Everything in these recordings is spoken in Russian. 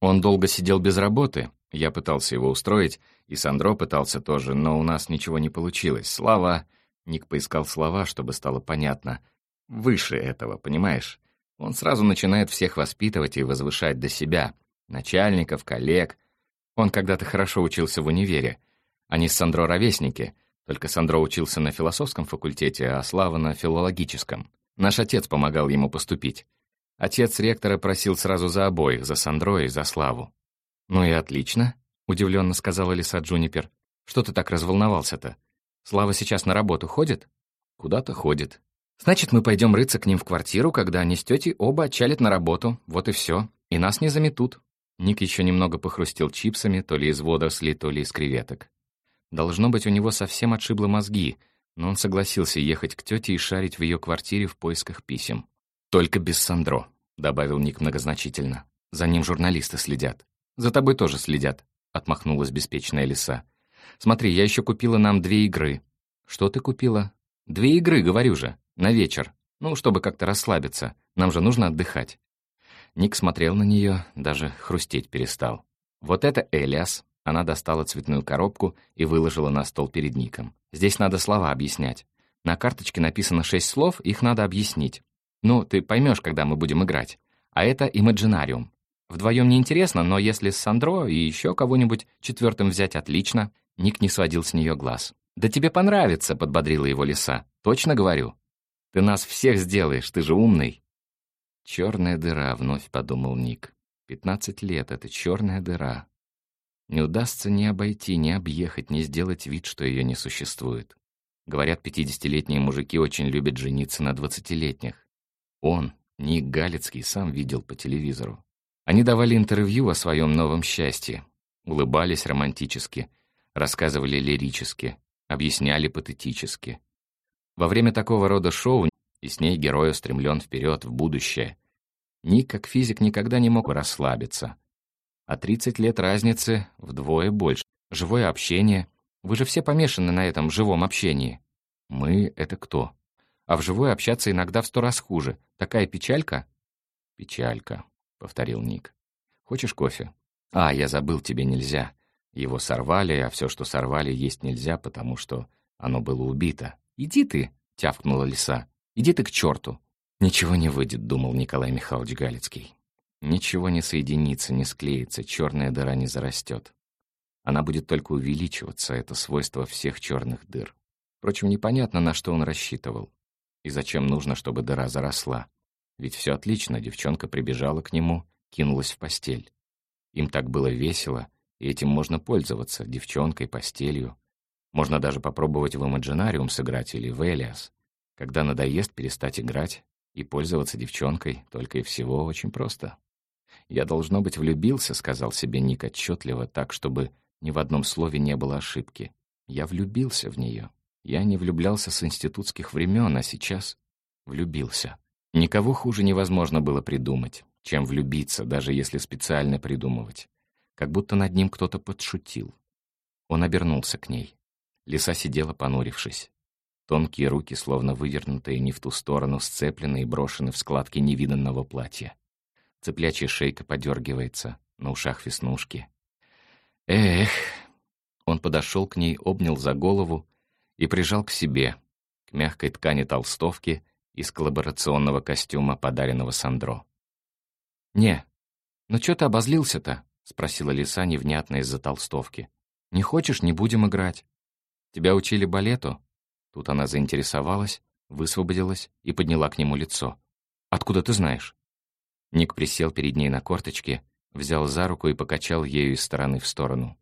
Он долго сидел без работы, я пытался его устроить, и Сандро пытался тоже, но у нас ничего не получилось. Слава... Ник поискал слова, чтобы стало понятно. Выше этого, понимаешь? Он сразу начинает всех воспитывать и возвышать до себя. Начальников, коллег. Он когда-то хорошо учился в универе. Они с Сандро ровесники, только Сандро учился на философском факультете, а Слава на филологическом. Наш отец помогал ему поступить. Отец ректора просил сразу за обоих, за Сандро и за Славу. «Ну и отлично», — удивленно сказала Лиса Джунипер. «Что ты так разволновался-то? Слава сейчас на работу ходит?» «Куда-то ходит». «Значит, мы пойдем рыться к ним в квартиру, когда они с тетей оба отчалят на работу. Вот и все. И нас не заметут». Ник еще немного похрустел чипсами, то ли из водорослей, то ли из креветок. Должно быть, у него совсем отшибло мозги, но он согласился ехать к тете и шарить в ее квартире в поисках писем. «Только без Сандро», — добавил Ник многозначительно. «За ним журналисты следят». «За тобой тоже следят», — отмахнулась беспечная лиса. «Смотри, я еще купила нам две игры». «Что ты купила?» «Две игры, говорю же, на вечер. Ну, чтобы как-то расслабиться. Нам же нужно отдыхать». Ник смотрел на нее, даже хрустеть перестал. «Вот это Элиас». Она достала цветную коробку и выложила на стол перед Ником. «Здесь надо слова объяснять. На карточке написано шесть слов, их надо объяснить. Ну, ты поймешь, когда мы будем играть. А это имаджинариум. Вдвоем неинтересно, но если с Сандро и еще кого-нибудь четвертым взять, отлично. Ник не сводил с нее глаз. «Да тебе понравится», — подбодрила его лиса. «Точно говорю. Ты нас всех сделаешь, ты же умный». «Черная дыра», — вновь подумал Ник. «Пятнадцать лет — это черная дыра. Не удастся ни обойти, ни объехать, ни сделать вид, что ее не существует. Говорят, пятидесятилетние мужики очень любят жениться на двадцатилетних. Он, Ник Галицкий, сам видел по телевизору. Они давали интервью о своем новом счастье, улыбались романтически, рассказывали лирически, объясняли патетически. Во время такого рода шоу и с ней герой устремлен вперед, в будущее. Ник, как физик, никогда не мог расслабиться. А 30 лет разницы вдвое больше. Живое общение. Вы же все помешаны на этом живом общении. Мы — это кто? А вживую общаться иногда в сто раз хуже. Такая печалька?» «Печалька», — повторил Ник. «Хочешь кофе?» «А, я забыл, тебе нельзя. Его сорвали, а все, что сорвали, есть нельзя, потому что оно было убито. Иди ты!» — тявкнула лиса. «Иди ты к черту!» «Ничего не выйдет», — думал Николай Михайлович Галицкий. «Ничего не соединится, не склеится, черная дыра не зарастет. Она будет только увеличиваться, это свойство всех черных дыр. Впрочем, непонятно, на что он рассчитывал. И зачем нужно, чтобы дыра заросла? Ведь все отлично, девчонка прибежала к нему, кинулась в постель. Им так было весело, и этим можно пользоваться, девчонкой, постелью. Можно даже попробовать в имаджинариум сыграть или в Элиас. Когда надоест, перестать играть и пользоваться девчонкой, только и всего очень просто. «Я, должно быть, влюбился», — сказал себе Ник отчетливо, так, чтобы ни в одном слове не было ошибки. «Я влюбился в нее». Я не влюблялся с институтских времен, а сейчас влюбился. Никого хуже невозможно было придумать, чем влюбиться, даже если специально придумывать. Как будто над ним кто-то подшутил. Он обернулся к ней. Лиса сидела, понурившись. Тонкие руки, словно вывернутые не в ту сторону, сцеплены и брошены в складки невиданного платья. Цыплячья шейка подергивается, на ушах веснушки. Эх! Он подошел к ней, обнял за голову и прижал к себе, к мягкой ткани толстовки из коллаборационного костюма, подаренного Сандро. «Не, ну чё ты обозлился-то?» — спросила лиса невнятно из-за толстовки. «Не хочешь, не будем играть. Тебя учили балету?» Тут она заинтересовалась, высвободилась и подняла к нему лицо. «Откуда ты знаешь?» Ник присел перед ней на корточки, взял за руку и покачал ею из стороны в сторону.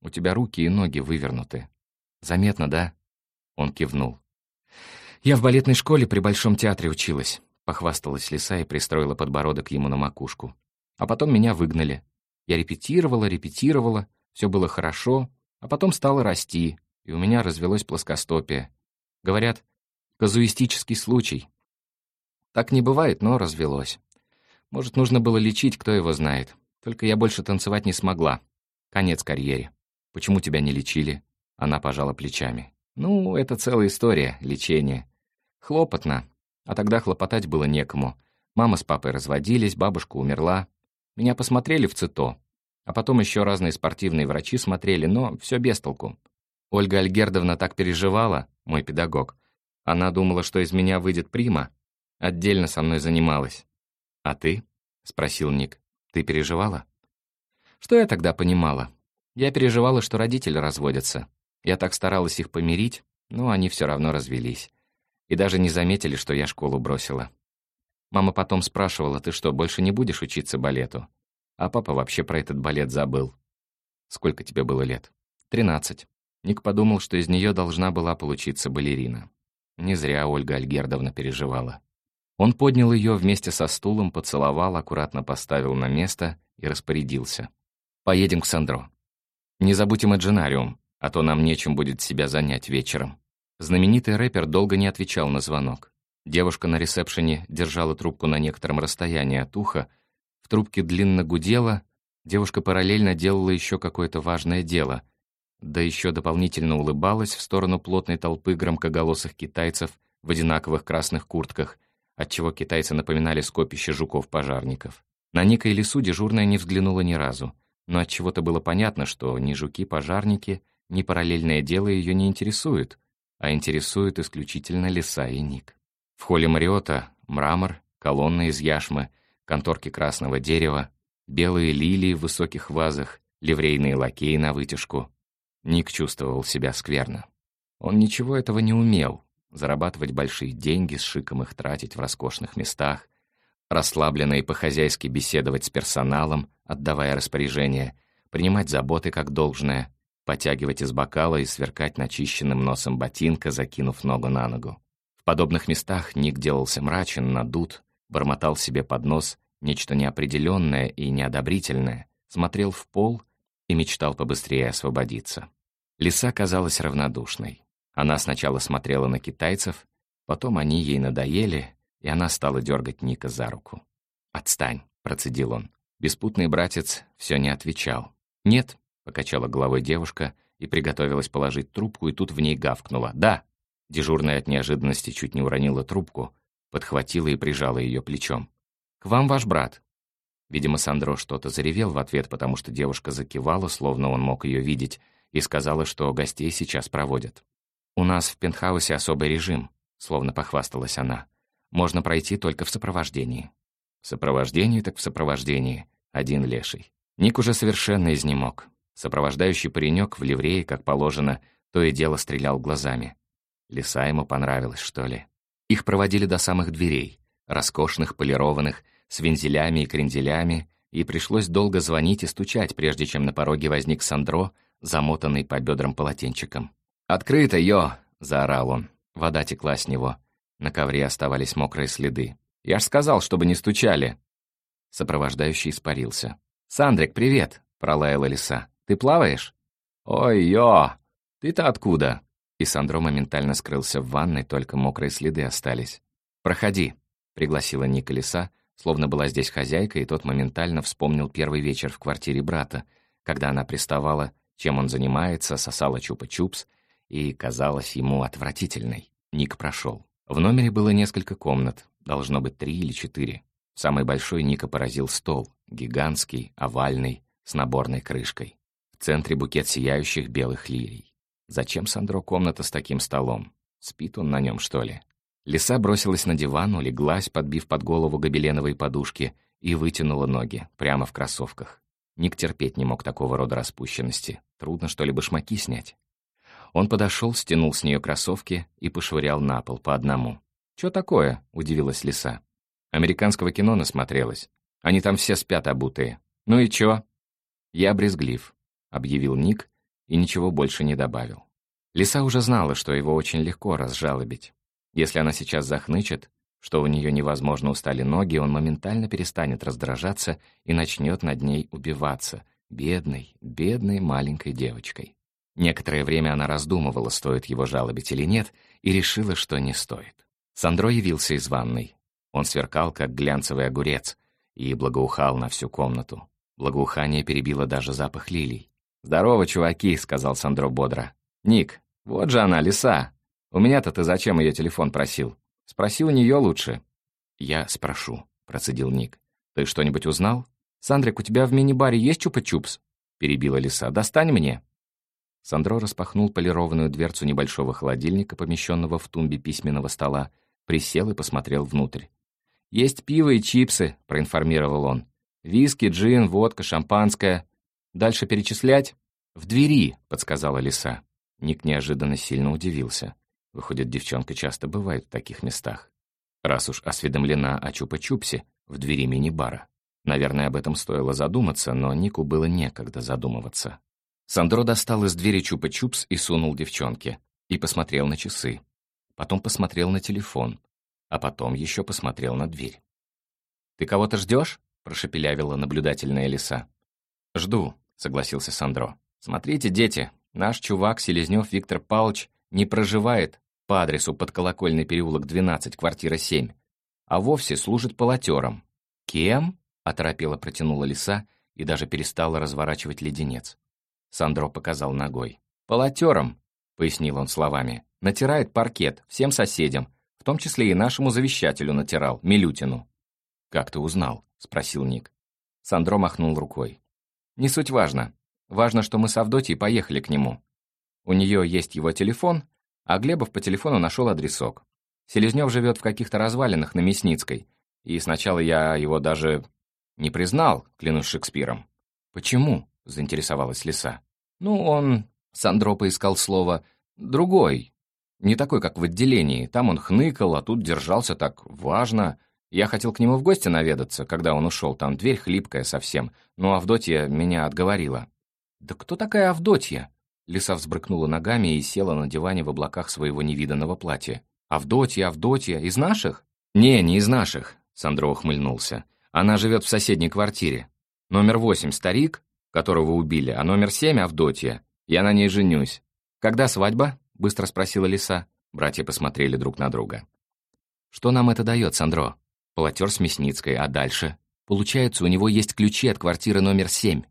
«У тебя руки и ноги вывернуты. Заметно, да?» Он кивнул. «Я в балетной школе при Большом театре училась», — похвасталась лиса и пристроила подбородок ему на макушку. «А потом меня выгнали. Я репетировала, репетировала, все было хорошо, а потом стало расти, и у меня развелось плоскостопие. Говорят, казуистический случай. Так не бывает, но развелось. Может, нужно было лечить, кто его знает. Только я больше танцевать не смогла. Конец карьере. Почему тебя не лечили?» Она пожала плечами. Ну, это целая история, лечение. Хлопотно. А тогда хлопотать было некому. Мама с папой разводились, бабушка умерла. Меня посмотрели в ЦИТО, а потом еще разные спортивные врачи смотрели, но все без толку. Ольга Альгердовна так переживала, мой педагог. Она думала, что из меня выйдет прима. Отдельно со мной занималась. «А ты?» — спросил Ник. «Ты переживала?» Что я тогда понимала? Я переживала, что родители разводятся. Я так старалась их помирить, но они все равно развелись. И даже не заметили, что я школу бросила. Мама потом спрашивала, ты что, больше не будешь учиться балету? А папа вообще про этот балет забыл. Сколько тебе было лет? Тринадцать. Ник подумал, что из нее должна была получиться балерина. Не зря Ольга Альгердовна переживала. Он поднял ее вместе со стулом, поцеловал, аккуратно поставил на место и распорядился. «Поедем к Сандро. Не забудь имаджинариум, а то нам нечем будет себя занять вечером». Знаменитый рэпер долго не отвечал на звонок. Девушка на ресепшене держала трубку на некотором расстоянии от уха, в трубке длинно гудела, девушка параллельно делала еще какое-то важное дело, да еще дополнительно улыбалась в сторону плотной толпы громкоголосых китайцев в одинаковых красных куртках, отчего китайцы напоминали скопище жуков-пожарников. На Ника и Лису дежурная не взглянула ни разу, но от чего то было понятно, что ни жуки-пожарники, ни параллельное дело ее не интересуют, а интересуют исключительно Лиса и Ник. В холле Мариота мрамор, колонны из яшмы, конторки красного дерева, белые лилии в высоких вазах, ливрейные лакеи на вытяжку. Ник чувствовал себя скверно. Он ничего этого не умел, зарабатывать большие деньги, с шиком их тратить в роскошных местах, расслабленно и по-хозяйски беседовать с персоналом, отдавая распоряжения, принимать заботы как должное, потягивать из бокала и сверкать начищенным носом ботинка, закинув ногу на ногу. В подобных местах Ник делался мрачен, надут, бормотал себе под нос нечто неопределенное и неодобрительное, смотрел в пол и мечтал побыстрее освободиться. Лиса казалась равнодушной. Она сначала смотрела на китайцев, потом они ей надоели, и она стала дергать Ника за руку. «Отстань», — процедил он. Беспутный братец все не отвечал. «Нет», — покачала головой девушка и приготовилась положить трубку, и тут в ней гавкнула. «Да». Дежурная от неожиданности чуть не уронила трубку, подхватила и прижала ее плечом. «К вам ваш брат». Видимо, Сандро что-то заревел в ответ, потому что девушка закивала, словно он мог ее видеть, и сказала, что гостей сейчас проводят. «У нас в пентхаусе особый режим», — словно похвасталась она. «Можно пройти только в сопровождении». В сопровождении так в сопровождении. Один леший. Ник уже совершенно изнемог. Сопровождающий паренек в ливрее, как положено, то и дело стрелял глазами. Лиса ему понравилась, что ли. Их проводили до самых дверей, роскошных, полированных, с вензелями и кренделями, и пришлось долго звонить и стучать, прежде чем на пороге возник Сандро, замотанный по бедрам полотенчиком. «Открыто, йо!» — заорал он. Вода текла с него. На ковре оставались мокрые следы. «Я ж сказал, чтобы не стучали!» Сопровождающий испарился. «Сандрик, привет!» — пролаяла лиса. «Ты плаваешь?» «Ой-ё! Ты-то откуда?» И Сандро моментально скрылся в ванной, только мокрые следы остались. «Проходи», — пригласила Ника лиса, словно была здесь хозяйка, и тот моментально вспомнил первый вечер в квартире брата, когда она приставала, чем он занимается, сосала чупа-чупс, и казалась ему отвратительной. Ник прошел. В номере было несколько комнат, должно быть три или четыре. Самый большой Ника поразил стол, гигантский, овальный, с наборной крышкой. Центре букет сияющих белых лилий. Зачем Сандро комната с таким столом? Спит он на нем, что ли? Лиса бросилась на диван, улеглась, подбив под голову гобеленовые подушки, и вытянула ноги, прямо в кроссовках. Ник терпеть не мог такого рода распущенности. Трудно что-либо шмаки снять. Он подошел, стянул с нее кроссовки и пошвырял на пол по одному. «Чё такое?» — удивилась лиса. «Американского кино насмотрелась. Они там все спят обутые. Ну и чё?» «Я брезглив», — объявил Ник и ничего больше не добавил. Лиса уже знала, что его очень легко разжалобить. Если она сейчас захнычет, что у нее невозможно устали ноги, он моментально перестанет раздражаться и начнет над ней убиваться, бедной, бедной маленькой девочкой. Некоторое время она раздумывала, стоит его жалобить или нет, и решила, что не стоит. Сандро явился из ванной. Он сверкал, как глянцевый огурец, и благоухал на всю комнату. Благоухание перебило даже запах лилий. «Здорово, чуваки», — сказал Сандро бодро. «Ник, вот же она, лиса. У меня-то ты зачем ее телефон просил? Спроси у нее лучше». «Я спрошу», — процедил Ник. «Ты что-нибудь узнал?» «Сандрик, у тебя в мини-баре есть чупа-чупс?» — перебила лиса. «Достань мне». Сандро распахнул полированную дверцу небольшого холодильника, помещенного в тумбе письменного стола, присел и посмотрел внутрь. «Есть пиво и чипсы», — проинформировал он. «Виски, джин, водка, шампанское. Дальше перечислять?» «В двери», — подсказала лиса. Ник неожиданно сильно удивился. Выходит, девчонка часто бывает в таких местах. Раз уж осведомлена о чупа-чупсе в двери мини-бара. Наверное, об этом стоило задуматься, но Нику было некогда задумываться. Сандро достал из двери чупа-чупс и сунул девчонке. И посмотрел на часы. Потом посмотрел на телефон. А потом еще посмотрел на дверь. «Ты кого-то ждешь?» — прошепелявила наблюдательная лиса. «Жду», — согласился Сандро. «Смотрите, дети, наш чувак Селезнев Виктор Павлович не проживает по адресу под колокольный переулок 12, квартира 7, а вовсе служит полотером». «Кем?» — оторопело протянула лиса и даже перестала разворачивать леденец. Сандро показал ногой. «Полотером», — пояснил он словами, — «натирает паркет всем соседям, в том числе и нашему завещателю натирал, Милютину». «Как ты узнал?» — спросил Ник. Сандро махнул рукой. «Не суть важно. Важно, что мы с Авдотьей поехали к нему. У нее есть его телефон, а Глебов по телефону нашел адресок. Селезнев живет в каких-то развалинах на Мясницкой, и сначала я его даже не признал, клянусь Шекспиром. «Почему?» — заинтересовалась Лиса. «Ну, он...» — Сандро поискал слово. «Другой. Не такой, как в отделении. Там он хныкал, а тут держался так важно. Я хотел к нему в гости наведаться, когда он ушел. Там дверь хлипкая совсем. Но Авдотья меня отговорила». «Да кто такая Авдотья?» Лиса взбрыкнула ногами и села на диване в облаках своего невиданного платья. «Авдотья, Авдотья, из наших?» «Не, не из наших», — Сандро ухмыльнулся. «Она живет в соседней квартире. Номер восемь — старик, которого убили, а номер семь — Авдотья. Я на ней женюсь. Когда свадьба?» — быстро спросила Лиса. Братья посмотрели друг на друга. «Что нам это дает, Сандро?» Полотер с Мясницкой, а дальше? Получается, у него есть ключи от квартиры номер семь.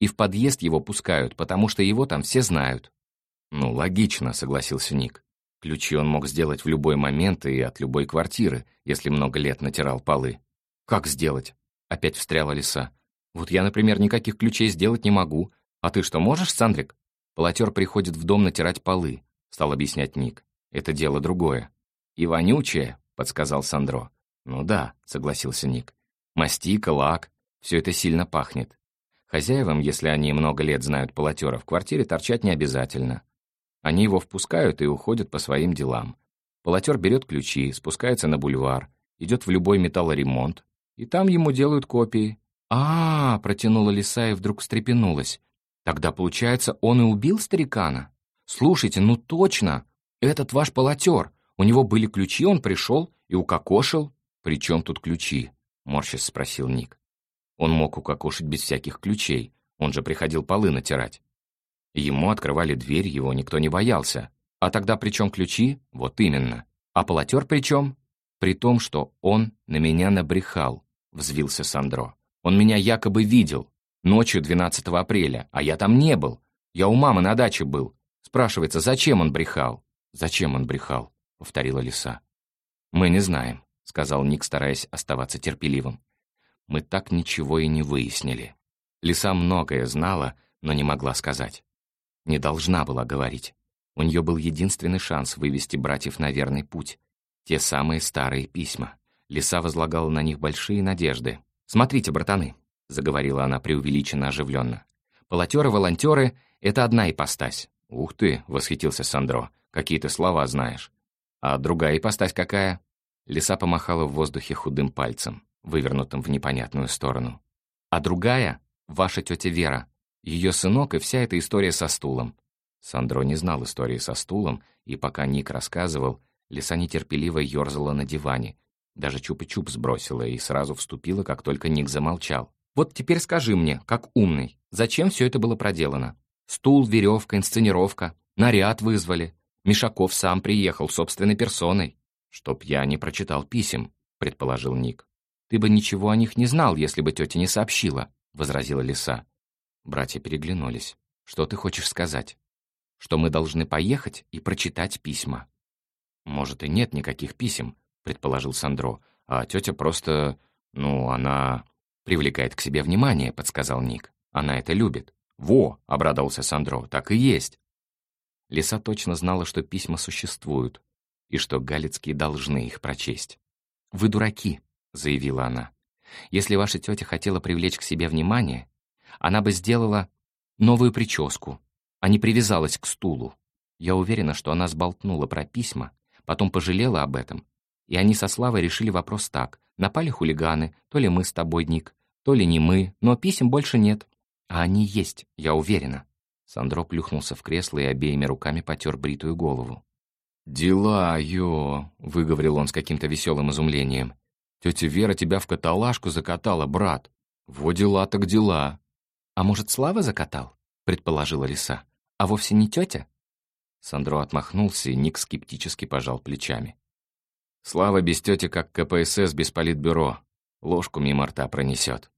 И в подъезд его пускают, потому что его там все знают. «Ну, логично», — согласился Ник. Ключи он мог сделать в любой момент и от любой квартиры, если много лет натирал полы. «Как сделать?» — опять встряла лиса. Вот я, например, никаких ключей сделать не могу. А ты что, можешь, Сандрик? Полотер приходит в дом натирать полы, стал объяснять Ник. Это дело другое. И вонючее, подсказал Сандро. Ну да, согласился Ник. Мастика, лак, все это сильно пахнет. Хозяевам, если они много лет знают полотера, в квартире торчать не обязательно. Они его впускают и уходят по своим делам. Полотер берет ключи, спускается на бульвар, идет в любой металлоремонт, и там ему делают копии, а, -а, -а протянула лиса и вдруг встрепенулась. «Тогда, получается, он и убил старикана? Слушайте, ну точно! Этот ваш полотер. У него были ключи, он пришел и укокошил. «При чем тут ключи?» — морщис спросил Ник. Он мог укокошить без всяких ключей, он же приходил полы натирать. Ему открывали дверь, его никто не боялся. А тогда при чем ключи? Вот именно. А полотер при чем? При том, что он на меня набрехал, взвился Сандро. Он меня якобы видел. Ночью 12 апреля, а я там не был. Я у мамы на даче был. Спрашивается, зачем он брехал? «Зачем он брехал?» — повторила лиса. «Мы не знаем», — сказал Ник, стараясь оставаться терпеливым. «Мы так ничего и не выяснили». Лиса многое знала, но не могла сказать. Не должна была говорить. У нее был единственный шанс вывести братьев на верный путь. Те самые старые письма. Лиса возлагала на них большие надежды. «Смотрите, братаны», — заговорила она преувеличенно оживленно. «Полотеры-волонтеры — это одна ипостась». «Ух ты!» — восхитился Сандро. «Какие ты слова знаешь». «А другая ипостась какая?» Лиса помахала в воздухе худым пальцем, вывернутым в непонятную сторону. «А другая — ваша тетя Вера. Ее сынок и вся эта история со стулом». Сандро не знал истории со стулом, и пока Ник рассказывал, лиса нетерпеливо ерзала на диване, даже чупа-чуп сбросила и сразу вступила, как только Ник замолчал. «Вот теперь скажи мне, как умный, зачем все это было проделано? Стул, веревка, инсценировка, наряд вызвали. Мишаков сам приехал собственной персоной. Чтоб я не прочитал писем», — предположил Ник. «Ты бы ничего о них не знал, если бы тетя не сообщила», — возразила лиса. Братья переглянулись. «Что ты хочешь сказать?» «Что мы должны поехать и прочитать письма». «Может, и нет никаких писем», предположил Сандро. «А тетя просто... ну, она...» «Привлекает к себе внимание», — подсказал Ник. «Она это любит». «Во!» — обрадовался Сандро. «Так и есть». Лиса точно знала, что письма существуют, и что Галицкие должны их прочесть. «Вы дураки», — заявила она. «Если ваша тетя хотела привлечь к себе внимание, она бы сделала новую прическу, а не привязалась к стулу. Я уверена, что она сболтнула про письма, потом пожалела об этом, и они со Славой решили вопрос так. Напали хулиганы, то ли мы с тобой, Ник, то ли не мы, но писем больше нет. А они есть, я уверена. Сандро плюхнулся в кресло и обеими руками потер бритую голову. «Дела, ё!» — выговорил он с каким-то веселым изумлением. «Тетя Вера тебя в каталажку закатала, брат. Во дела так дела». «А может, Слава закатал?» — предположила лиса. «А вовсе не тетя?» Сандро отмахнулся, и Ник скептически пожал плечами. «Слава без тети, как КПСС без политбюро. Ложку мимо рта пронесет».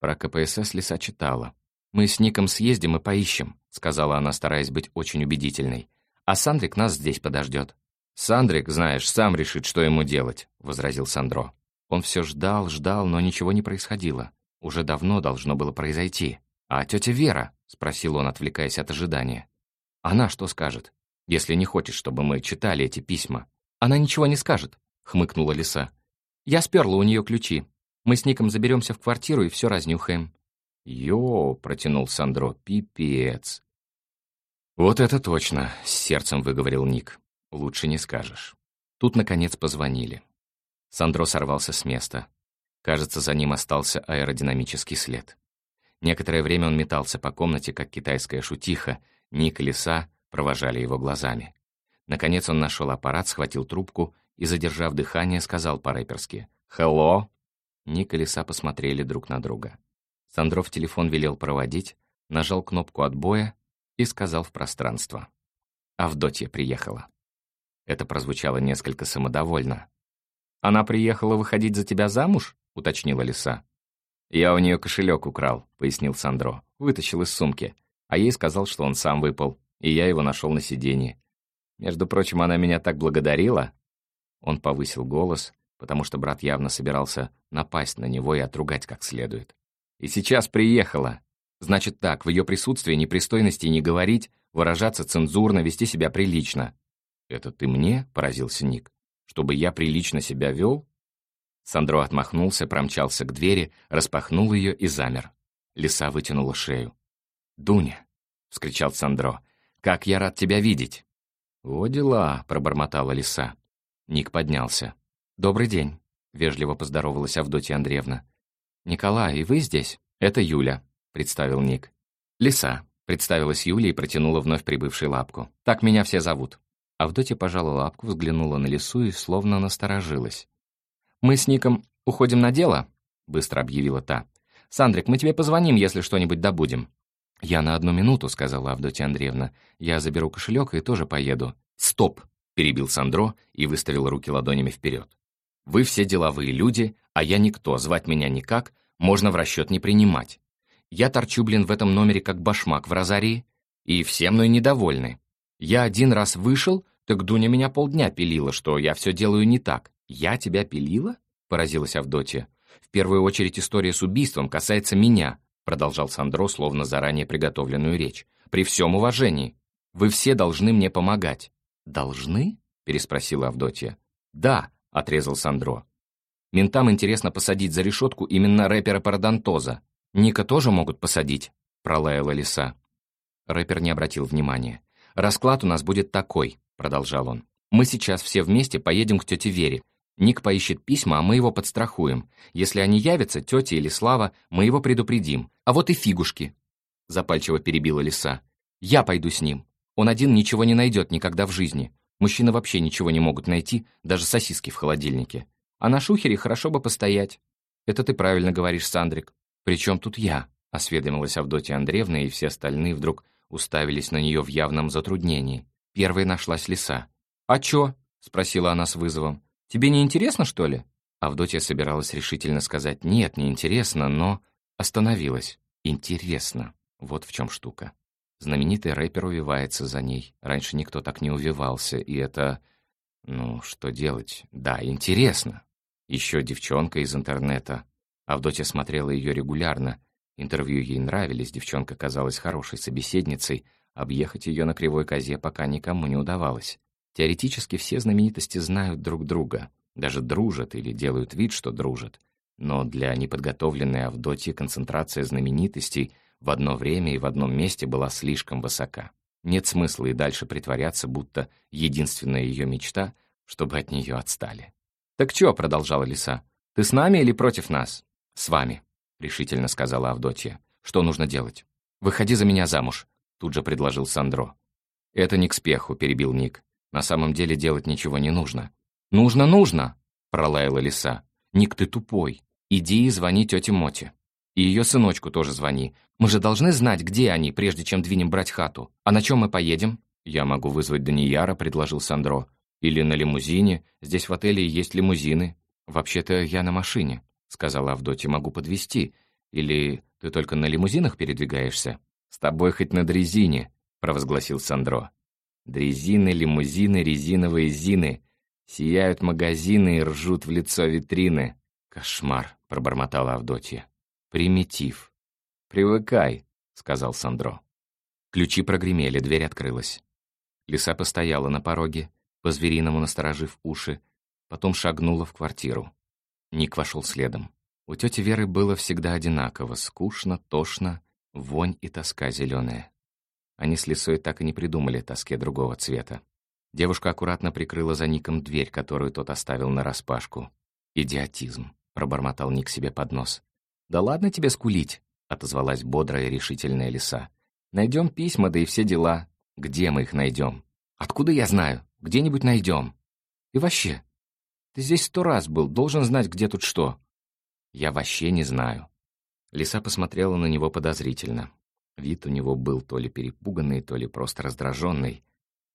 Про КПСС лиса читала. «Мы с Ником съездим и поищем», — сказала она, стараясь быть очень убедительной. «А Сандрик нас здесь подождет». «Сандрик, знаешь, сам решит, что ему делать», — возразил Сандро. Он все ждал, ждал, но ничего не происходило. Уже давно должно было произойти. «А тетя Вера?» — спросил он, отвлекаясь от ожидания. «Она что скажет, если не хочет, чтобы мы читали эти письма?» «Она ничего не скажет», — хмыкнула лиса. «Я сперла у нее ключи. Мы с Ником заберемся в квартиру и все разнюхаем». «Йо», — протянул Сандро, — «пипец». «Вот это точно», — с сердцем выговорил Ник. «Лучше не скажешь». Тут, наконец, позвонили. Сандро сорвался с места. Кажется, за ним остался аэродинамический след. Некоторое время он метался по комнате, как китайская шутиха. Ник и Лиса провожали его глазами. Наконец он нашел аппарат, схватил трубку и, задержав дыхание, сказал по-рэперски «Хелло!». Ник и Лиса посмотрели друг на друга. Сандров телефон велел проводить, нажал кнопку отбоя и сказал в пространство. Авдотья приехала. Это прозвучало несколько самодовольно. «Она приехала выходить за тебя замуж?» — уточнила лиса. «Я у нее кошелек украл», — пояснил Сандро. Вытащил из сумки. А ей сказал, что он сам выпал, и я его нашел на сиденье. Между прочим, она меня так благодарила. Он повысил голос, потому что брат явно собирался напасть на него и отругать как следует. И сейчас приехала. Значит так, в ее присутствии непристойности не говорить, выражаться цензурно, вести себя прилично. «Это ты мне?» — поразился Ник. «Чтобы я прилично себя вел?» Сандро отмахнулся, промчался к двери, распахнул ее и замер. Лиса вытянула шею. «Дуня!» — вскричал Сандро. «Как я рад тебя видеть!» «О, дела!» — пробормотала лиса. Ник поднялся. «Добрый день!» — вежливо поздоровалась Авдотья Андреевна. «Николай, и вы здесь?» «Это Юля», — представил Ник. «Лиса», — представилась Юля и протянула вновь прибывшей лапку. «Так меня все зовут». Авдотья пожала лапку, взглянула на лису и словно насторожилась. «Мы с Ником уходим на дело?» — быстро объявила та. «Сандрик, мы тебе позвоним, если что-нибудь добудем». «Я на одну минуту», — сказала Авдотья Андреевна. «Я заберу кошелек и тоже поеду». «Стоп!» — перебил Сандро и выставил руки ладонями вперед. «Вы все деловые люди, а я никто, звать меня никак, можно в расчет не принимать. Я торчу, блин, в этом номере как башмак в розарии, и все мной недовольны. Я один раз вышел, так Дуня меня полдня пилила, что я все делаю не так. Я тебя пилила?» — поразилась Авдотья. «В первую очередь история с убийством касается меня», — продолжал Сандро, словно заранее приготовленную речь. «При всем уважении. Вы все должны мне помогать». «Должны?» — переспросила Авдотья. «Да», — отрезал Сандро. «Ментам интересно посадить за решетку именно рэпера Парадонтоза. Ника тоже могут посадить», — пролаяла лиса. Рэпер не обратил внимания. «Расклад у нас будет такой», — продолжал он. «Мы сейчас все вместе поедем к тете Вере. Ник поищет письма, а мы его подстрахуем. Если они явятся, тетя или Слава, мы его предупредим. А вот и фигушки», — запальчиво перебила лиса. «Я пойду с ним. Он один ничего не найдет никогда в жизни. Мужчины вообще ничего не могут найти, даже сосиски в холодильнике. А на шухере хорошо бы постоять. Это ты правильно говоришь, Сандрик. Причем тут я?» — осведомилась Авдотья Андреевна, и все остальные вдруг уставились на нее в явном затруднении. Первой нашлась лиса. «А чё?» — спросила она с вызовом. «Тебе не интересно, что ли?» Авдотья собиралась решительно сказать «нет, не интересно», но остановилась. «Интересно». Вот в чем штука. Знаменитый рэпер увивается за ней. Раньше никто так не увивался, и это... Ну, что делать? Да, интересно. Еще девчонка из интернета. Авдотья смотрела ее регулярно. Интервью ей нравились, девчонка казалась хорошей собеседницей. Объехать ее на кривой козе пока никому не удавалось. Теоретически все знаменитости знают друг друга, даже дружат или делают вид, что дружат. Но для неподготовленной Авдотьи концентрация знаменитостей в одно время и в одном месте была слишком высока. Нет смысла и дальше притворяться, будто единственная ее мечта, чтобы от нее отстали. «Так чё?» — продолжала Лиса. «Ты с нами или против нас?» «С вами», — решительно сказала Авдотья. «Что нужно делать?» «Выходи за меня замуж», — тут же предложил Сандро. «Это не к спеху», — перебил Ник. «На самом деле делать ничего не нужно». «Нужно, нужно!» — пролаяла Лиса. «Ник, ты тупой. Иди и звони тете Моте. И ее сыночку тоже звони. Мы же должны знать, где они, прежде чем двинем брать хату. А на чем мы поедем?» «Я могу вызвать Данияра», — предложил Сандро. «Или на лимузине. Здесь в отеле есть лимузины. Вообще-то я на машине», — сказала Авдотья. «Могу подвезти. Или ты только на лимузинах передвигаешься?» «С тобой хоть на дрезине», — провозгласил Сандро. «Дрезины, лимузины, резиновые зины. Сияют магазины и ржут в лицо витрины. Кошмар», — пробормотала Авдотья. «Примитив». «Привыкай», — сказал Сандро. Ключи прогремели, дверь открылась. Лиса постояла на пороге, по-звериному насторожив уши, потом шагнула в квартиру. Ник вошел следом. У тети Веры было всегда одинаково, скучно, тошно, вонь и тоска зеленая. Они с Лисой так и не придумали тоске другого цвета. Девушка аккуратно прикрыла за Ником дверь, которую тот оставил нараспашку. «Идиотизм», — пробормотал Ник себе под нос. «Да ладно тебе скулить», — отозвалась бодрая и решительная лиса. «Найдем письма, да и все дела. Где мы их найдем? Откуда я знаю? Где-нибудь найдем. И вообще, ты здесь сто раз был, должен знать, где тут что». «Я вообще не знаю». Лиса посмотрела на него подозрительно. Вид у него был то ли перепуганный, то ли просто раздраженный,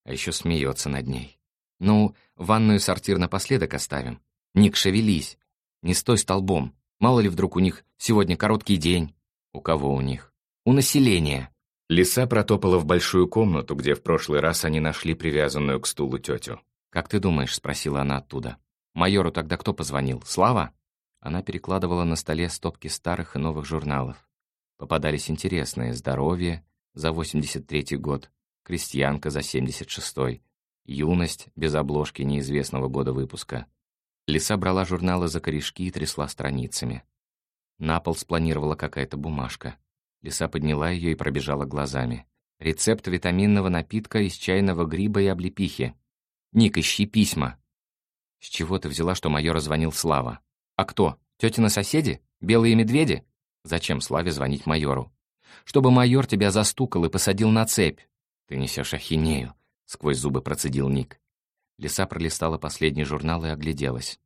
а еще смеется над ней. «Ну, ванную сортир напоследок оставим. Ник, шевелись. Не стой столбом. Мало ли вдруг у них сегодня короткий день. У кого у них? У населения». Лиса протопала в большую комнату, где в прошлый раз они нашли привязанную к стулу тетю. «Как ты думаешь?» — спросила она оттуда. «Майору тогда кто позвонил? Слава?» Она перекладывала на столе стопки старых и новых журналов. Попадались интересные «Здоровье» за 83-й год, «Крестьянка» за 76-й, «Юность» без обложки неизвестного года выпуска. Лиса брала журналы за корешки и трясла страницами. На пол спланировала какая-то бумажка. Лиса подняла ее и пробежала глазами. Рецепт витаминного напитка из чайного гриба и облепихи. «Ник, ищи письма!» «С чего ты взяла, что майора звонил Слава?» «А кто? Тетина соседи? Белые медведи?» «Зачем Славе звонить майору?» «Чтобы майор тебя застукал и посадил на цепь». «Ты несешь ахинею», — сквозь зубы процедил Ник. Лиса пролистала последний журнал и огляделась.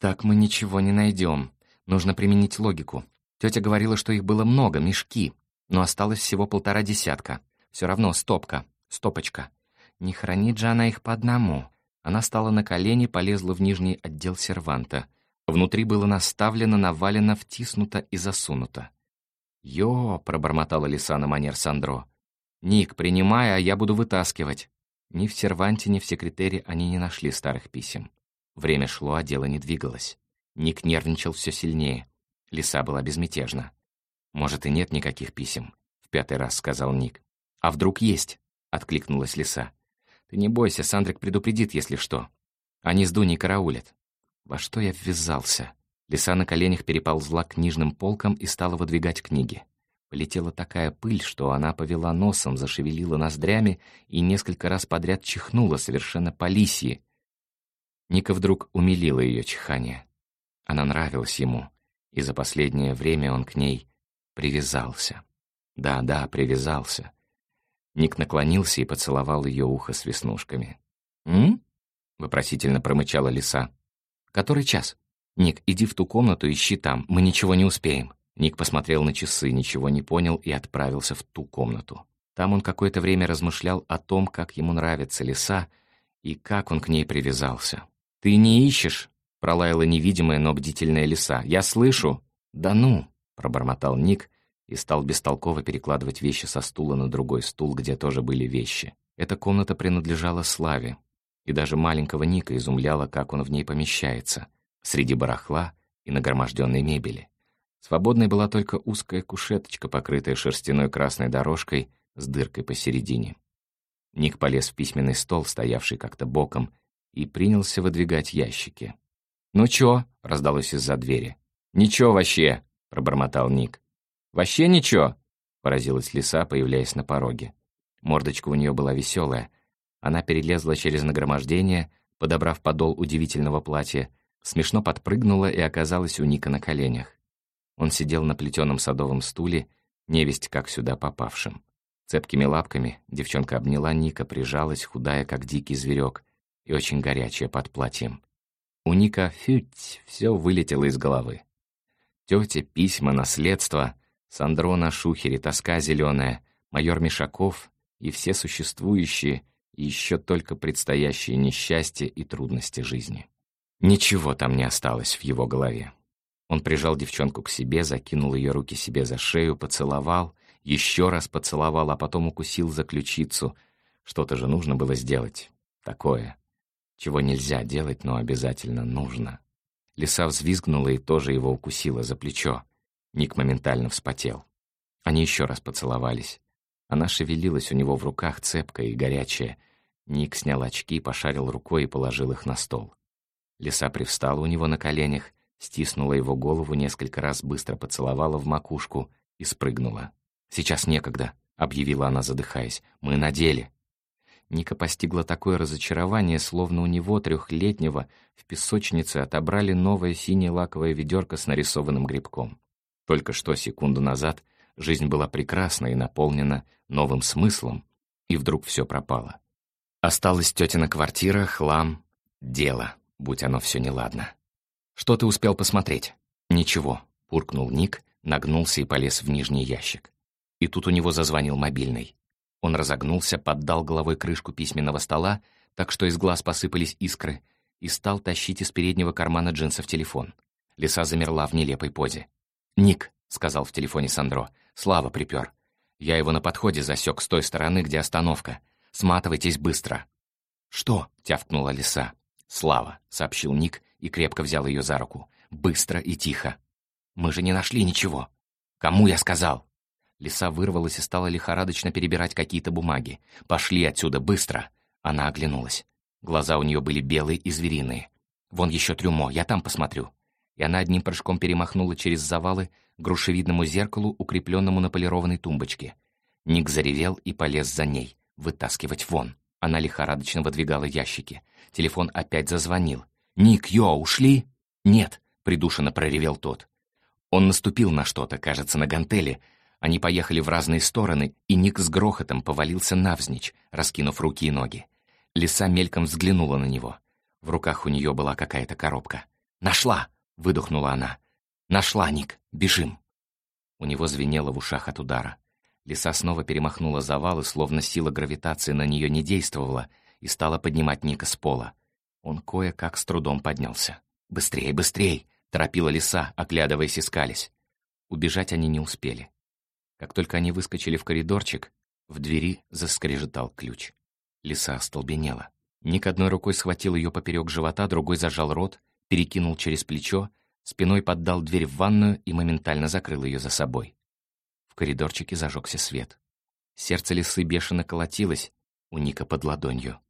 «Так мы ничего не найдем. Нужно применить логику. Тетя говорила, что их было много, мешки, но осталось всего полтора десятка. Все равно стопка, стопочка. Не хранит же она их по одному. Она стала на колени, полезла в нижний отдел серванта. Внутри было наставлено, навалено, втиснуто и засунуто. «Йо!» — пробормотала лиса на манер Сандро. «Ник, принимай, а я буду вытаскивать». Ни в серванте, ни в секретере они не нашли старых писем. Время шло, а дело не двигалось. Ник нервничал все сильнее. Лиса была безмятежна. «Может, и нет никаких писем», — в пятый раз сказал Ник. «А вдруг есть?» — откликнулась лиса. «Ты не бойся, Сандрик предупредит, если что. Они с Дуней караулят». «Во что я ввязался?» Лиса на коленях переползла к книжным полкам и стала выдвигать книги. Полетела такая пыль, что она повела носом, зашевелила ноздрями и несколько раз подряд чихнула совершенно по лисьи. Ника вдруг умилила ее чихание. Она нравилась ему, и за последнее время он к ней привязался. Да-да, привязался. Ник наклонился и поцеловал ее ухо с веснушками. «М?» — вопросительно промычала лиса. «Который час? Ник, иди в ту комнату, ищи там, мы ничего не успеем». Ник посмотрел на часы, ничего не понял и отправился в ту комнату. Там он какое-то время размышлял о том, как ему нравится лиса и как он к ней привязался. «Ты не ищешь?» — пролаяла невидимая, но бдительная лиса. «Я слышу!» «Да ну!» — пробормотал Ник и стал бестолково перекладывать вещи со стула на другой стул, где тоже были вещи. Эта комната принадлежала Славе, и даже маленького Ника изумляло, как он в ней помещается, среди барахла и нагроможденной мебели. Свободной была только узкая кушеточка, покрытая шерстяной красной дорожкой с дыркой посередине. Ник полез в письменный стол, стоявший как-то боком, и принялся выдвигать ящики. «Ну чё?» — раздалось из-за двери. «Ничего вообще!» — пробормотал Ник. «Вообще ничего?» — поразилась лиса, появляясь на пороге. Мордочка у нее была веселая. Она перелезла через нагромождение, подобрав подол удивительного платья, смешно подпрыгнула и оказалась у Ника на коленях. Он сидел на плетеном садовом стуле, невесть как сюда попавшим. Цепкими лапками девчонка обняла Ника, прижалась, худая, как дикий зверек, и очень горячая под платьем. У Ника фють, все вылетело из головы. Тетя, письма, наследство, Сандро на шухере, тоска зеленая, майор Мишаков и все существующие и еще только предстоящие несчастья и трудности жизни. Ничего там не осталось в его голове. Он прижал девчонку к себе, закинул ее руки себе за шею, поцеловал, еще раз поцеловал, а потом укусил за ключицу. Что-то же нужно было сделать. Такое. Чего нельзя делать, но обязательно нужно. Лиса взвизгнула и тоже его укусила за плечо. Ник моментально вспотел. Они еще раз поцеловались. Она шевелилась у него в руках, цепкая и горячая. Ник снял очки, пошарил рукой и положил их на стол. Лиса привстала у него на коленях, стиснула его голову несколько раз, быстро поцеловала в макушку и спрыгнула. «Сейчас некогда», — объявила она, задыхаясь. «Мы на деле». Ника постигло такое разочарование, словно у него, трехлетнего, в песочнице отобрали новое синее лаковое ведерко с нарисованным грибком. Только что, секунду назад, жизнь была прекрасна и наполнена новым смыслом, и вдруг все пропало. Осталась тетина квартира, хлам, дело, будь оно все неладно. «Что ты успел посмотреть?» «Ничего», — буркнул Ник, нагнулся и полез в нижний ящик. И тут у него зазвонил мобильный. Он разогнулся, поддал головой крышку письменного стола, так что из глаз посыпались искры, и стал тащить из переднего кармана джинсов телефон. Лиса замерла в нелепой позе. «Ник», — сказал в телефоне Сандро, — «Слава припер. Я его на подходе засек с той стороны, где остановка. Сматывайтесь быстро». «Что?» — тявкнула лиса. «Слава», — сообщил Ник и крепко взял ее за руку. «Быстро и тихо». «Мы же не нашли ничего». «Кому я сказал?» Лиса вырвалась и стала лихорадочно перебирать какие-то бумаги. «Пошли отсюда, быстро!» Она оглянулась. Глаза у нее были белые и звериные. «Вон еще трюмо, я там посмотрю». И она одним прыжком перемахнула через завалы к грушевидному зеркалу, укрепленному на полированной тумбочке. Ник заревел и полез за ней, вытаскивать вон. Она лихорадочно выдвигала ящики. Телефон опять зазвонил. «Ник, йо, ушли?» «Нет», — придушенно проревел тот. Он наступил на что-то, кажется, на гантели. Они поехали в разные стороны, и Ник с грохотом повалился навзничь, раскинув руки и ноги. Лиса мельком взглянула на него. В руках у нее была какая-то коробка. «Нашла!» — выдохнула она. «Нашла, Ник! Бежим!» У него звенело в ушах от удара. Лиса снова перемахнула завалы, словно сила гравитации на нее не действовала, и стала поднимать Ника с пола. Он кое-как с трудом поднялся. «Быстрей, быстрей!» — торопила лиса, оглядываясь и скались. Убежать они не успели. Как только они выскочили в коридорчик, в двери заскрежетал ключ. Лиса остолбенела. Ник одной рукой схватил ее поперек живота, другой зажал рот, перекинул через плечо, спиной поддал дверь в ванную и моментально закрыл ее за собой. В коридорчике зажегся свет. Сердце лисы бешено колотилось у Ника под ладонью.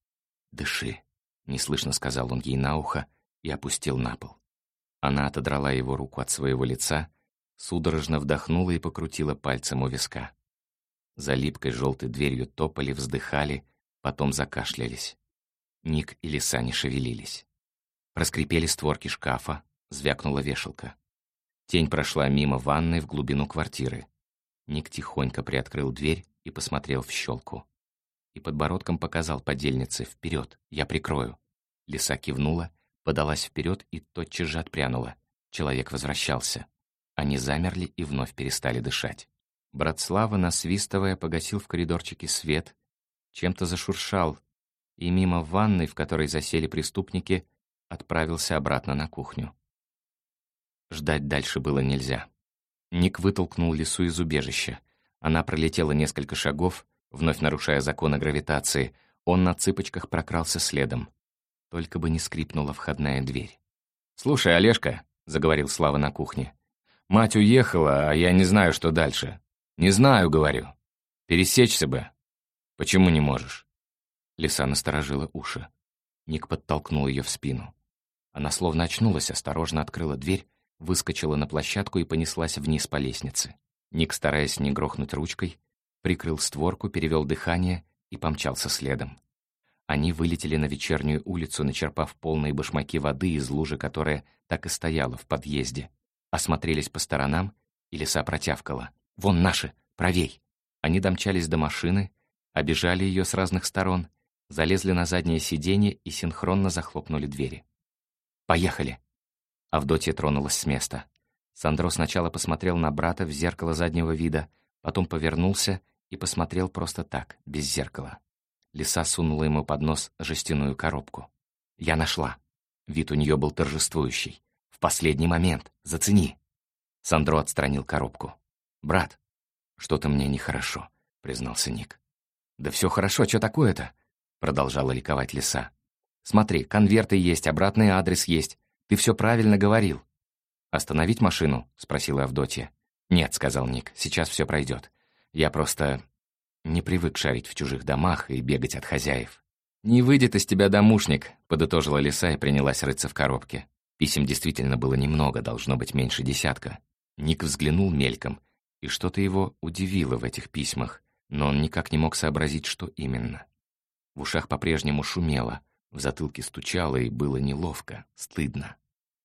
«Дыши», — неслышно сказал он ей на ухо и опустил на пол. Она отодрала его руку от своего лица, судорожно вдохнула и покрутила пальцем у виска. За липкой желтой дверью топали, вздыхали, потом закашлялись. Ник и лиса не шевелились. Проскрипели створки шкафа, звякнула вешалка. Тень прошла мимо ванной в глубину квартиры. Ник тихонько приоткрыл дверь и посмотрел в щелку и подбородком показал подельнице «Вперед, я прикрою». Лиса кивнула, подалась вперед и тотчас же отпрянула. Человек возвращался. Они замерли и вновь перестали дышать. Брат Слава, насвистывая, погасил в коридорчике свет, чем-то зашуршал, и мимо ванной, в которой засели преступники, отправился обратно на кухню. Ждать дальше было нельзя. Ник вытолкнул лису из убежища. Она пролетела несколько шагов, Вновь нарушая законы гравитации, он на цыпочках прокрался следом. Только бы не скрипнула входная дверь. «Слушай, Олежка», — заговорил Слава на кухне, Мать уехала, а я не знаю, что дальше. Не знаю, говорю. Пересечься бы. Почему не можешь?» Лиса насторожила уши. Ник подтолкнул ее в спину. Она словно очнулась, осторожно открыла дверь, выскочила на площадку и понеслась вниз по лестнице. Ник, стараясь не грохнуть ручкой, прикрыл створку, перевел дыхание и помчался следом. Они вылетели на вечернюю улицу, начерпав полные башмаки воды из лужи, которая так и стояла в подъезде. Осмотрелись по сторонам, и лиса протявкала. «Вон наши! Правей!» Они домчались до машины, обижали ее с разных сторон, залезли на заднее сиденье и синхронно захлопнули двери. «Поехали!» Авдотья тронулась с места. Сандро сначала посмотрел на брата в зеркало заднего вида, потом повернулся и посмотрел просто так, без зеркала. Лиса сунула ему под нос жестяную коробку. «Я нашла». Вид у нее был торжествующий. «В последний момент. Зацени». Сандро отстранил коробку. «Брат, что-то мне нехорошо», — признался Ник. «Да все хорошо, что такое-то?» — продолжала ликовать лиса. «Смотри, конверты есть, обратный адрес есть. Ты все правильно говорил». «Остановить машину?» — спросила Авдотья. «Нет», — сказал Ник, — «сейчас все пройдет. Я просто не привык шарить в чужих домах и бегать от хозяев. «Не выйдет из тебя домушник», — подытожила лиса и принялась рыться в коробке. Писем действительно было немного, должно быть меньше десятка. Ник взглянул мельком, и что-то его удивило в этих письмах, но он никак не мог сообразить, что именно. В ушах по-прежнему шумело, в затылке стучало и было неловко, стыдно.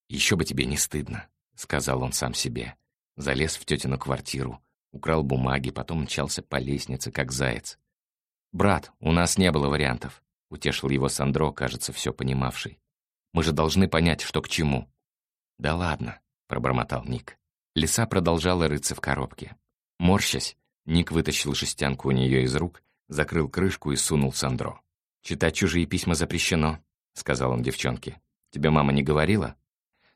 «Еще бы тебе не стыдно», — сказал он сам себе. Залез в тетину квартиру, Украл бумаги, потом мчался по лестнице, как заяц. «Брат, у нас не было вариантов», — утешил его Сандро, кажется, все понимавший. «Мы же должны понять, что к чему». «Да ладно», — пробормотал Ник. Лиса продолжала рыться в коробке. Морщась, Ник вытащил жестянку у нее из рук, закрыл крышку и сунул Сандро. «Читать чужие письма запрещено», — сказал он девчонке. «Тебе мама не говорила?»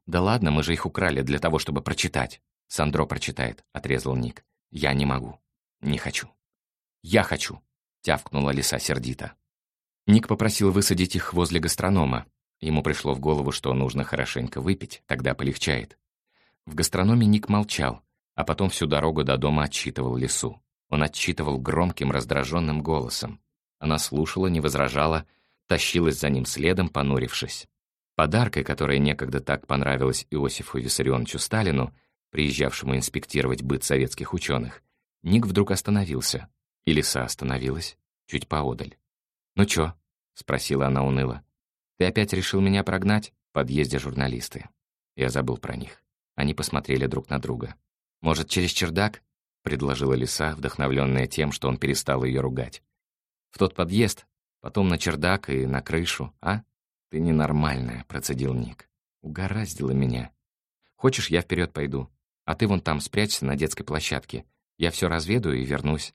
«Да ладно, мы же их украли для того, чтобы прочитать». «Сандро прочитает», — отрезал Ник. «Я не могу. Не хочу». «Я хочу», — тявкнула лиса сердито. Ник попросил высадить их возле гастронома. Ему пришло в голову, что нужно хорошенько выпить, тогда полегчает. В гастрономе Ник молчал, а потом всю дорогу до дома отчитывал лису. Он отчитывал громким, раздраженным голосом. Она слушала, не возражала, тащилась за ним следом, понурившись. Подаркой, которая некогда так понравилась Иосифу Виссарионовичу Сталину, приезжавшему инспектировать быт советских ученых, Ник вдруг остановился. И лиса остановилась, чуть поодаль. «Ну чё?» — спросила она уныло. «Ты опять решил меня прогнать?» В подъезде журналисты. Я забыл про них. Они посмотрели друг на друга. «Может, через чердак?» — предложила лиса, вдохновленная тем, что он перестал ее ругать. «В тот подъезд, потом на чердак и на крышу, а?» «Ты ненормальная», — процедил Ник. «Угораздило меня. Хочешь, я вперед пойду? А ты вон там спрячься на детской площадке. Я все разведаю и вернусь».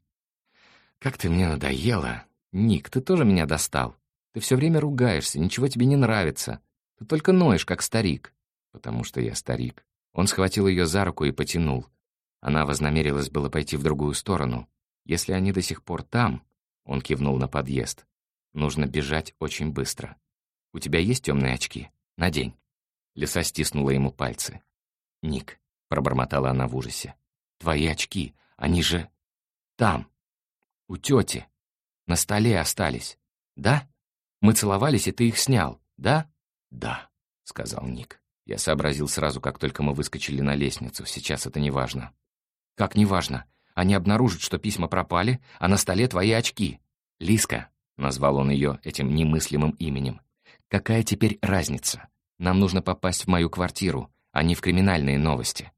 «Как ты мне надоела! Ник, ты тоже меня достал. Ты все время ругаешься, ничего тебе не нравится. Ты только ноешь, как старик». «Потому что я старик». Он схватил ее за руку и потянул. Она вознамерилась было пойти в другую сторону. «Если они до сих пор там...» Он кивнул на подъезд. «Нужно бежать очень быстро. У тебя есть темные очки? Надень». Лиса стиснула ему пальцы. «Ник, пробормотала она в ужасе. «Твои очки, они же... там, у тети, на столе остались, да? Мы целовались, и ты их снял, да?» «Да», — сказал Ник. Я сообразил сразу, как только мы выскочили на лестницу. Сейчас это не важно. «Как не важно? Они обнаружат, что письма пропали, а на столе твои очки. Лиска», — назвал он ее этим немыслимым именем. «Какая теперь разница? Нам нужно попасть в мою квартиру, а не в криминальные новости.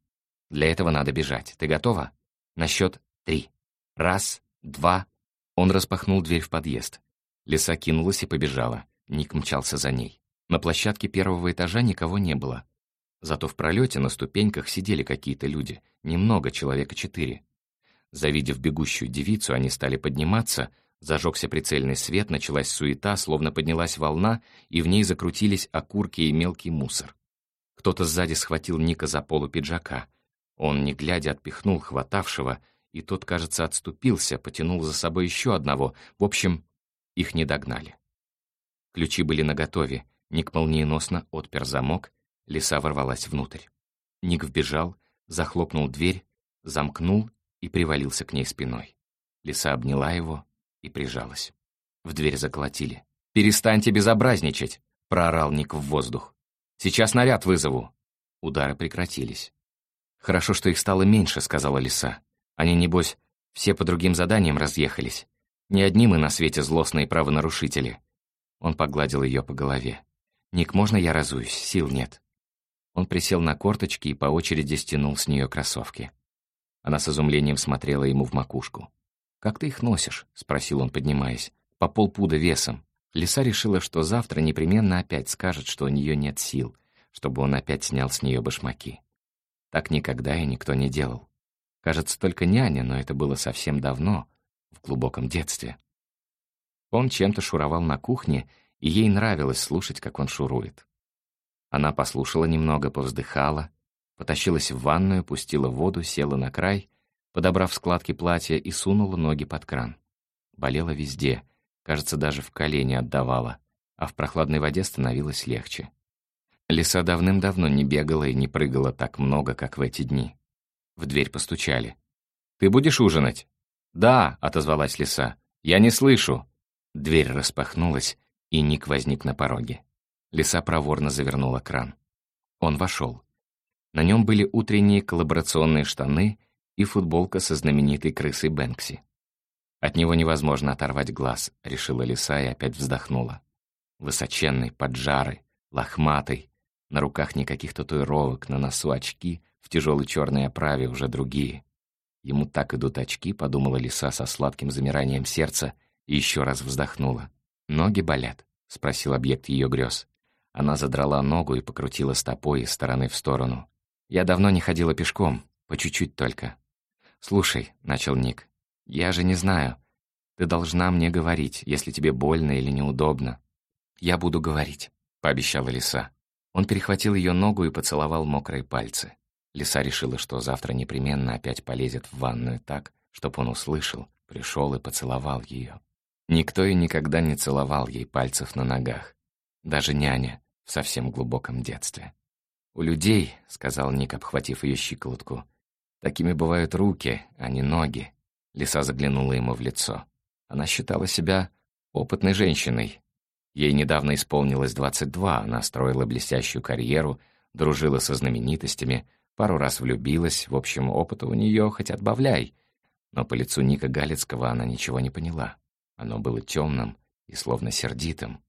Для этого надо бежать. Ты готова? На счет три. Раз, два. Он распахнул дверь в подъезд. Лиса кинулась и побежала. Ник мчался за ней. На площадке первого этажа никого не было. Зато в пролете на ступеньках сидели какие-то люди. Немного, человека четыре. Завидев бегущую девицу, они стали подниматься, зажегся прицельный свет, началась суета, словно поднялась волна, и в ней закрутились окурки и мелкий мусор. Кто-то сзади схватил Ника за полу пиджака — он, не глядя, отпихнул хватавшего, и тот, кажется, отступился, потянул за собой еще одного. В общем, их не догнали. Ключи были наготове, Ник молниеносно отпер замок, лиса ворвалась внутрь. Ник вбежал, захлопнул дверь, замкнул и привалился к ней спиной. Лиса обняла его и прижалась. В дверь заколотили. «Перестаньте безобразничать!» — проорал Ник в воздух. «Сейчас наряд вызову!» Удары прекратились. «Хорошо, что их стало меньше», — сказала Лиса. «Они, небось, все по другим заданиям разъехались. Не одни мы на свете злостные правонарушители». Он погладил ее по голове. «Ник, можно я разуюсь? Сил нет». Он присел на корточки и по очереди стянул с нее кроссовки. Она с изумлением смотрела ему в макушку. «Как ты их носишь?» — спросил он, поднимаясь. «По полпуда весом». Лиса решила, что завтра непременно опять скажет, что у нее нет сил, чтобы он опять снял с нее башмаки. Так никогда и никто не делал. Кажется, только няня, но это было совсем давно, в глубоком детстве. Он чем-то шуровал на кухне, и ей нравилось слушать, как он шурует. Она послушала немного, повздыхала, потащилась в ванную, пустила воду, села на край, подобрав складки платья и сунула ноги под кран. Болела везде, кажется, даже в колени отдавала, а в прохладной воде становилось легче. Лиса давным-давно не бегала и не прыгала так много, как в эти дни. В дверь постучали. «Ты будешь ужинать?» «Да», — отозвалась лиса. «Я не слышу». Дверь распахнулась, и Ник возник на пороге. Лиса проворно завернула кран. Он вошел. На нем были утренние коллаборационные штаны и футболка со знаменитой крысой Бэнкси. От него невозможно оторвать глаз, решила лиса и опять вздохнула. Высоченный, поджарый, лохматый, на руках никаких татуировок, на носу очки, в тяжелой черной оправе уже другие. Ему так идут очки, подумала лиса со сладким замиранием сердца и еще раз вздохнула. «Ноги болят?» — спросил объект ее грез. Она задрала ногу и покрутила стопой из стороны в сторону. «Я давно не ходила пешком, по чуть-чуть только». «Слушай», — начал Ник, — «я же не знаю. Ты должна мне говорить, если тебе больно или неудобно». «Я буду говорить», — пообещала лиса. Он перехватил ее ногу и поцеловал мокрые пальцы. Лиса решила, что завтра непременно опять полезет в ванную так, чтобы он услышал, пришел и поцеловал ее. Никто и никогда не целовал ей пальцев на ногах. Даже няня в совсем глубоком детстве. «У людей», — сказал Ник, обхватив ее щиколотку, — «такими бывают руки, а не ноги». Лиса заглянула ему в лицо. Она считала себя опытной женщиной, Ей недавно исполнилось 22, она строила блестящую карьеру, дружила со знаменитостями, пару раз влюбилась, в общем, опыта у нее хоть отбавляй. Но по лицу Ника Галицкого она ничего не поняла. Оно было темным и словно сердитым.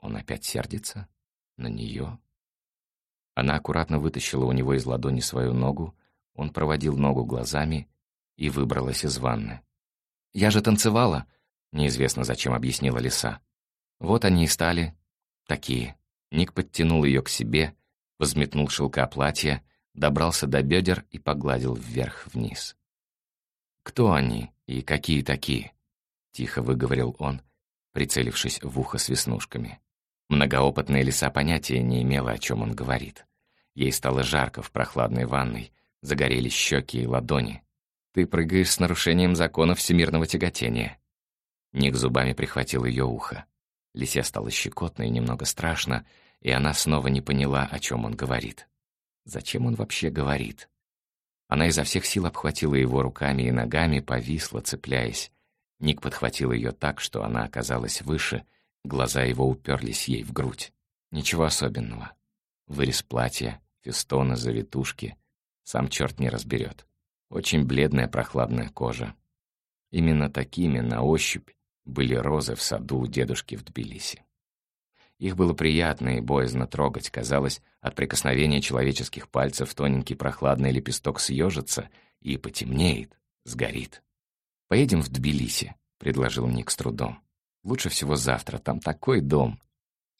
Он опять сердится? На нее? Она аккуратно вытащила у него из ладони свою ногу, он проводил ногу глазами и выбралась из ванны. «Я же танцевала», — неизвестно зачем объяснила лиса. Вот они и стали такие. Ник подтянул ее к себе, взметнул шелка платья, добрался до бедер и погладил вверх-вниз. «Кто они и какие такие?» — тихо выговорил он, прицелившись в ухо с веснушками. Многоопытная лиса понятия не имела, о чем он говорит. Ей стало жарко в прохладной ванной, загорелись щеки и ладони. «Ты прыгаешь с нарушением закона всемирного тяготения». Ник зубами прихватил ее ухо. Лисе стало щекотно и немного страшно, и она снова не поняла, о чем он говорит. Зачем он вообще говорит? Она изо всех сил обхватила его руками и ногами, повисла, цепляясь. Ник подхватил ее так, что она оказалась выше, глаза его уперлись ей в грудь. Ничего особенного. Вырез платья, фестоны, завитушки. Сам черт не разберет. Очень бледная прохладная кожа. Именно такими, на ощупь, были розы в саду у дедушки в Тбилиси. Их было приятно и боязно трогать, казалось, от прикосновения человеческих пальцев тоненький прохладный лепесток съежится и потемнеет, сгорит. «Поедем в Тбилиси», — предложил Ник с трудом. «Лучше всего завтра, там такой дом».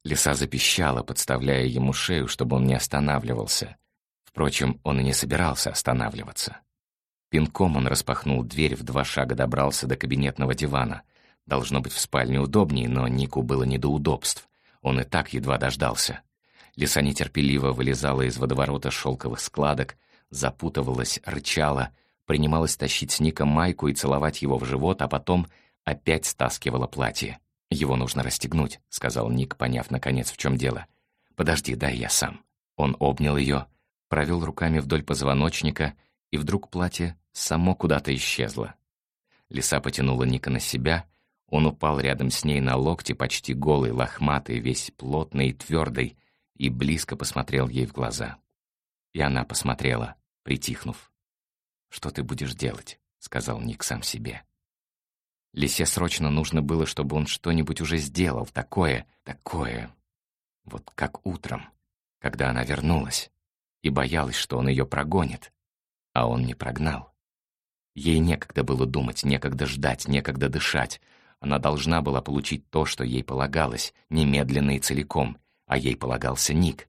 Лиса запищала, подставляя ему шею, чтобы он не останавливался. Впрочем, он и не собирался останавливаться. Пинком он распахнул дверь, в два шага добрался до кабинетного дивана — Должно быть, в спальне удобнее, но Нику было не до удобств. Он и так едва дождался. Лиса нетерпеливо вылезала из водоворота шелковых складок, запутывалась, рычала, принималась тащить с Ника майку и целовать его в живот, а потом опять стаскивала платье. «Его нужно расстегнуть», — сказал Ник, поняв, наконец, в чем дело. «Подожди, дай я сам». Он обнял ее, провел руками вдоль позвоночника, и вдруг платье само куда-то исчезло. Лиса потянула Ника на себя, он упал рядом с ней на локте, почти голый, лохматый, весь плотный и твердый, и близко посмотрел ей в глаза. И она посмотрела, притихнув. «Что ты будешь делать?» — сказал Ник сам себе. Лисе срочно нужно было, чтобы он что-нибудь уже сделал, такое, такое. Вот как утром, когда она вернулась, и боялась, что он ее прогонит, а он не прогнал. Ей некогда было думать, некогда ждать, некогда дышать. Она должна была получить то, что ей полагалось, немедленно и целиком, а ей полагался Ник.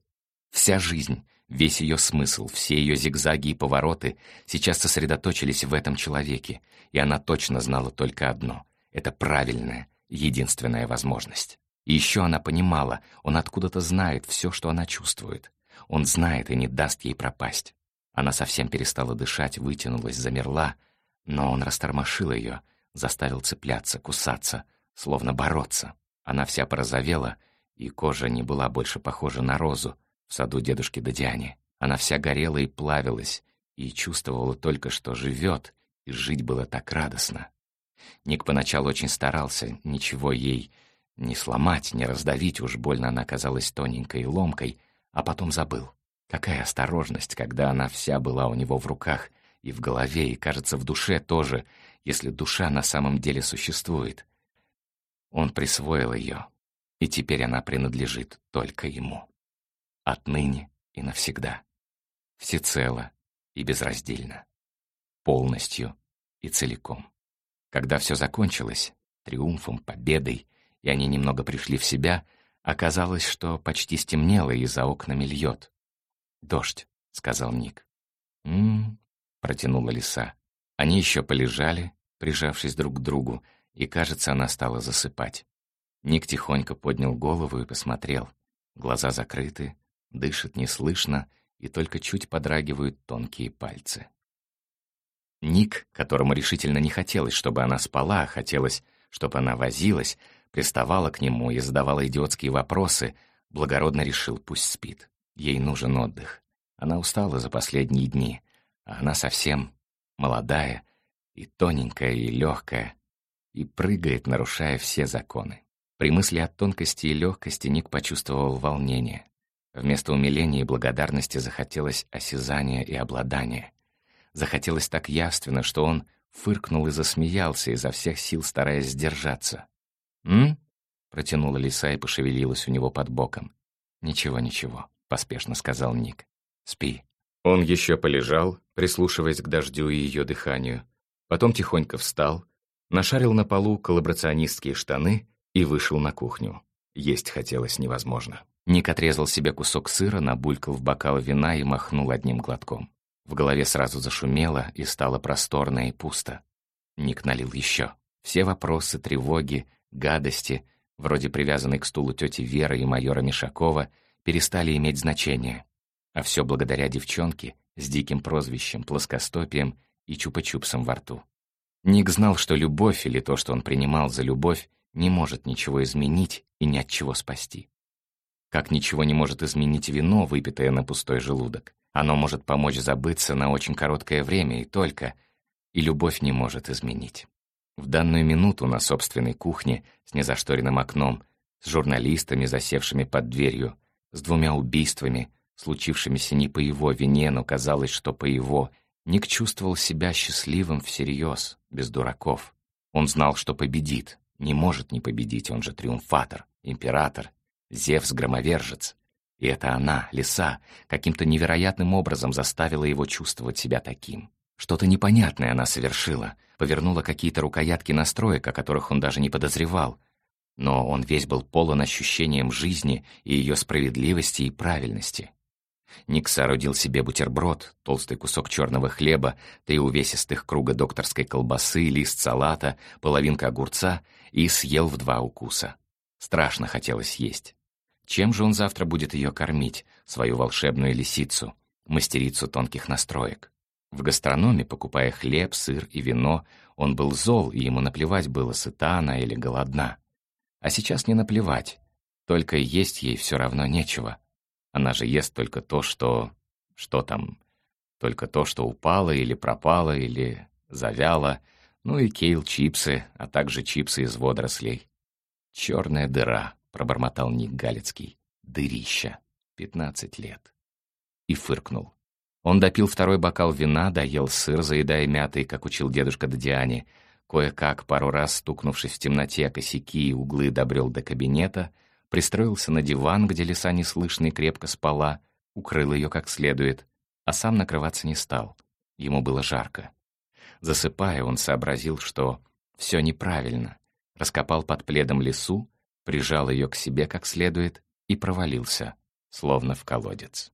Вся жизнь, весь ее смысл, все ее зигзаги и повороты сейчас сосредоточились в этом человеке, и она точно знала только одно — это правильная, единственная возможность. И еще она понимала, он откуда-то знает все, что она чувствует. Он знает и не даст ей пропасть. Она совсем перестала дышать, вытянулась, замерла — но он растормошил ее, заставил цепляться, кусаться, словно бороться. Она вся порозовела, и кожа не была больше похожа на розу в саду дедушки Дадиани. Она вся горела и плавилась, и чувствовала только, что живет, и жить было так радостно. Ник поначалу очень старался, ничего ей не сломать, не раздавить, уж больно она казалась тоненькой и ломкой, а потом забыл. Какая осторожность, когда она вся была у него в руках, и в голове, и, кажется, в душе тоже, если душа на самом деле существует. Он присвоил ее, и теперь она принадлежит только ему. Отныне и навсегда. Всецело и безраздельно. Полностью и целиком. Когда все закончилось, триумфом, победой, и они немного пришли в себя, оказалось, что почти стемнело и за окнами льет. «Дождь», — сказал Ник. «М — протянула лиса. Они еще полежали, прижавшись друг к другу, и, кажется, она стала засыпать. Ник тихонько поднял голову и посмотрел. Глаза закрыты, дышит неслышно, и только чуть подрагивают тонкие пальцы. Ник, которому решительно не хотелось, чтобы она спала, а хотелось, чтобы она возилась, приставала к нему и задавала идиотские вопросы, благородно решил, пусть спит. Ей нужен отдых. Она устала за последние дни, а она совсем молодая и тоненькая и легкая, и прыгает, нарушая все законы. При мысли о тонкости и легкости Ник почувствовал волнение. Вместо умиления и благодарности захотелось осязания и обладания. Захотелось так явственно, что он фыркнул и засмеялся, изо всех сил стараясь сдержаться. «М?» — протянула лиса и пошевелилась у него под боком. «Ничего, ничего», — поспешно сказал Ник. «Спи». Он еще полежал, прислушиваясь к дождю и ее дыханию. Потом тихонько встал, нашарил на полу коллаборационистские штаны и вышел на кухню. Есть хотелось невозможно. Ник отрезал себе кусок сыра, набулькал в бокал вина и махнул одним глотком. В голове сразу зашумело и стало просторно и пусто. Ник налил еще. Все вопросы, тревоги, гадости, вроде привязанной к стулу тети Веры и майора Мишакова, перестали иметь значение. А все благодаря девчонке, с диким прозвищем, плоскостопием и чупа-чупсом во рту. Ник знал, что любовь или то, что он принимал за любовь, не может ничего изменить и ни от чего спасти. Как ничего не может изменить вино, выпитое на пустой желудок. Оно может помочь забыться на очень короткое время и только, и любовь не может изменить. В данную минуту на собственной кухне с незашторенным окном, с журналистами, засевшими под дверью, с двумя убийствами, случившимися не по его вине, но казалось, что по его, Ник чувствовал себя счастливым всерьез, без дураков. Он знал, что победит, не может не победить, он же триумфатор, император, Зевс-громовержец. И это она, лиса, каким-то невероятным образом заставила его чувствовать себя таким. Что-то непонятное она совершила, повернула какие-то рукоятки настроек, о которых он даже не подозревал. Но он весь был полон ощущением жизни и ее справедливости и правильности. Ник соорудил себе бутерброд, толстый кусок черного хлеба, три увесистых круга докторской колбасы, лист салата, половинка огурца и съел в два укуса. Страшно хотелось есть. Чем же он завтра будет ее кормить, свою волшебную лисицу, мастерицу тонких настроек? В гастрономе, покупая хлеб, сыр и вино, он был зол, и ему наплевать было, сыта она или голодна. А сейчас не наплевать, только есть ей все равно нечего — она же ест только то, что... Что там? Только то, что упало или пропало, или завяло. Ну и кейл-чипсы, а также чипсы из водорослей. «Черная дыра», — пробормотал Ник Галицкий. «Дырища. Пятнадцать лет». И фыркнул. Он допил второй бокал вина, доел сыр, заедая мятой, как учил дедушка Дадиане, кое-как, пару раз стукнувшись в темноте косяки и углы, добрел до кабинета, пристроился на диван, где лиса неслышно и крепко спала, укрыл ее как следует, а сам накрываться не стал. Ему было жарко. Засыпая, он сообразил, что все неправильно, раскопал под пледом лесу, прижал ее к себе как следует и провалился, словно в колодец.